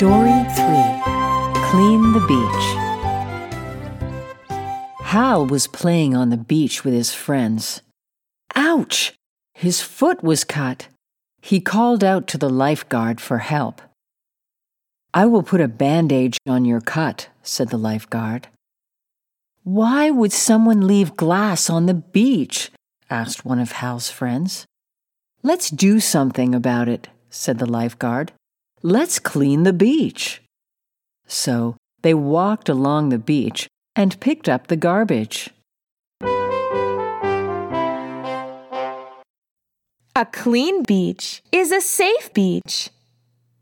Story 3 Clean the Beach. Hal was playing on the beach with his friends. Ouch! His foot was cut. He called out to the lifeguard for help. I will put a bandage on your cut, said the lifeguard. Why would someone leave glass on the beach? asked one of Hal's friends. Let's do something about it, said the lifeguard. Let's clean the beach. So they walked along the beach and picked up the garbage. A clean beach is a safe beach.